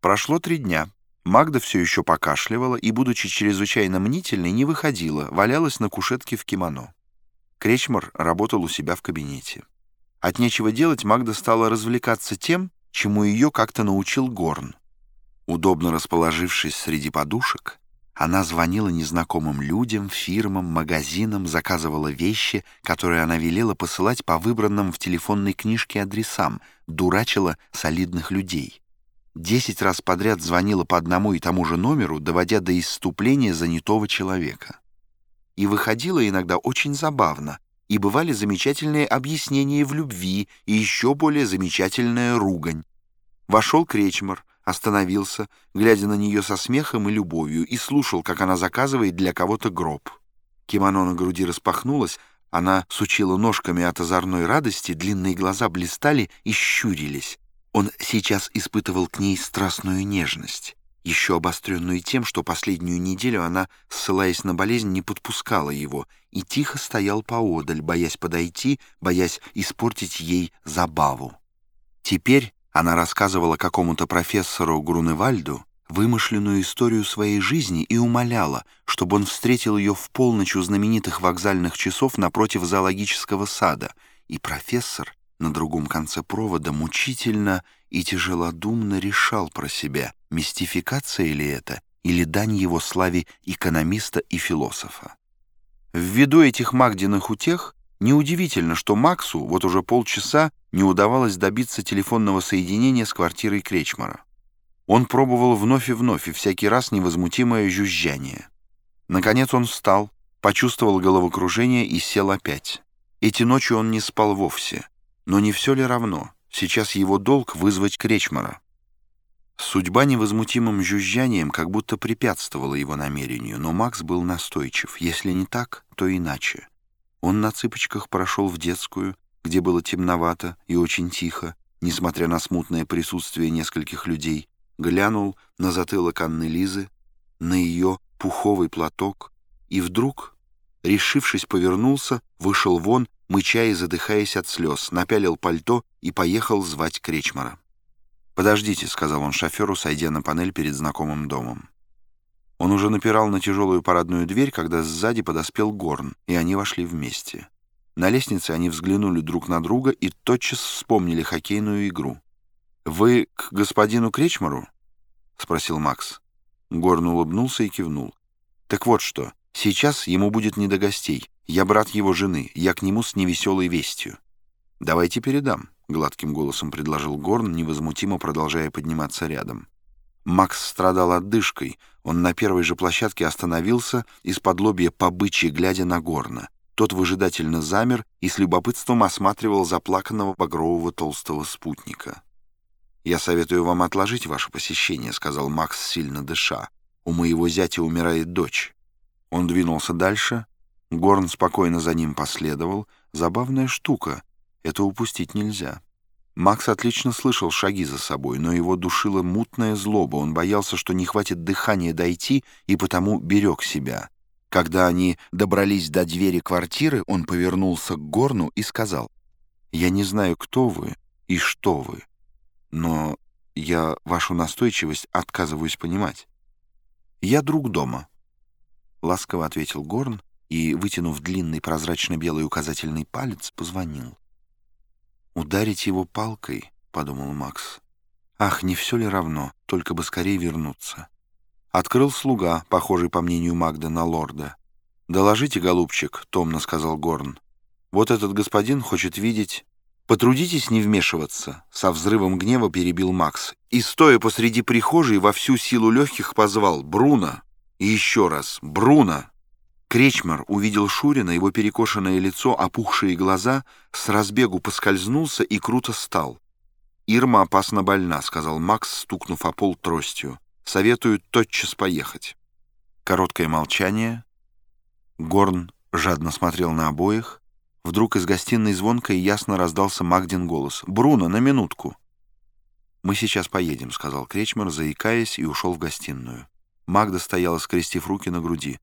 Прошло три дня. Магда все еще покашливала и, будучи чрезвычайно мнительной, не выходила, валялась на кушетке в кимоно. Кречмар работал у себя в кабинете. От нечего делать Магда стала развлекаться тем, чему ее как-то научил Горн. Удобно расположившись среди подушек, она звонила незнакомым людям, фирмам, магазинам, заказывала вещи, которые она велела посылать по выбранным в телефонной книжке адресам, дурачила солидных людей. Десять раз подряд звонила по одному и тому же номеру, доводя до исступления занятого человека. И выходила иногда очень забавно, и бывали замечательные объяснения в любви и еще более замечательная ругань. Вошел Кречмар, остановился, глядя на нее со смехом и любовью, и слушал, как она заказывает для кого-то гроб. Кимоно на груди распахнулось, она сучила ножками от озорной радости, длинные глаза блистали и щурились. Он сейчас испытывал к ней страстную нежность, еще обостренную тем, что последнюю неделю она, ссылаясь на болезнь, не подпускала его и тихо стоял поодаль, боясь подойти, боясь испортить ей забаву. Теперь она рассказывала какому-то профессору Груневальду вымышленную историю своей жизни и умоляла, чтобы он встретил ее в полночь у знаменитых вокзальных часов напротив зоологического сада, и профессор на другом конце провода мучительно и тяжелодумно решал про себя, мистификация ли это или дань его славе экономиста и философа. Ввиду этих Магдиных утех Неудивительно, что Максу вот уже полчаса не удавалось добиться телефонного соединения с квартирой Кречмара. Он пробовал вновь и вновь, и всякий раз невозмутимое жужжание. Наконец он встал, почувствовал головокружение и сел опять. Эти ночи он не спал вовсе. Но не все ли равно? Сейчас его долг вызвать Кречмара. Судьба невозмутимым жужжанием как будто препятствовала его намерению, но Макс был настойчив. Если не так, то иначе. Он на цыпочках прошел в детскую, где было темновато и очень тихо, несмотря на смутное присутствие нескольких людей, глянул на затылок Анны Лизы, на ее пуховый платок, и вдруг, решившись, повернулся, вышел вон, мыча и задыхаясь от слез, напялил пальто и поехал звать Кречмара. «Подождите», — сказал он шоферу, сойдя на панель перед знакомым домом. Он уже напирал на тяжелую парадную дверь, когда сзади подоспел Горн, и они вошли вместе. На лестнице они взглянули друг на друга и тотчас вспомнили хоккейную игру. «Вы к господину Кречмару?» — спросил Макс. Горн улыбнулся и кивнул. «Так вот что, сейчас ему будет не до гостей. Я брат его жены, я к нему с невеселой вестью». «Давайте передам», — гладким голосом предложил Горн, невозмутимо продолжая подниматься рядом. Макс страдал отдышкой. Он на первой же площадке остановился, из-под лобья побычьи глядя на горна. Тот выжидательно замер и с любопытством осматривал заплаканного багрового толстого спутника. «Я советую вам отложить ваше посещение», — сказал Макс, сильно дыша. «У моего зятя умирает дочь». Он двинулся дальше. Горн спокойно за ним последовал. Забавная штука. Это упустить нельзя. Макс отлично слышал шаги за собой, но его душила мутная злоба. Он боялся, что не хватит дыхания дойти, и потому берег себя. Когда они добрались до двери квартиры, он повернулся к Горну и сказал, «Я не знаю, кто вы и что вы, но я вашу настойчивость отказываюсь понимать. Я друг дома», — ласково ответил Горн и, вытянув длинный прозрачно-белый указательный палец, позвонил. «Ударить его палкой?» — подумал Макс. «Ах, не все ли равно, только бы скорее вернуться». Открыл слуга, похожий, по мнению Магда, на лорда. «Доложите, голубчик», — томно сказал Горн. «Вот этот господин хочет видеть...» «Потрудитесь не вмешиваться», — со взрывом гнева перебил Макс. И, стоя посреди прихожей, во всю силу легких позвал «Бруно!» И еще раз «Бруно!» Кречмар увидел Шурина, его перекошенное лицо, опухшие глаза, с разбегу поскользнулся и круто стал. «Ирма опасно больна», — сказал Макс, стукнув о пол тростью. «Советую тотчас поехать». Короткое молчание. Горн жадно смотрел на обоих. Вдруг из гостиной звонко и ясно раздался Магдин голос. «Бруно, на минутку!» «Мы сейчас поедем», — сказал Кречмар, заикаясь, и ушел в гостиную. Магда стояла, скрестив руки на груди.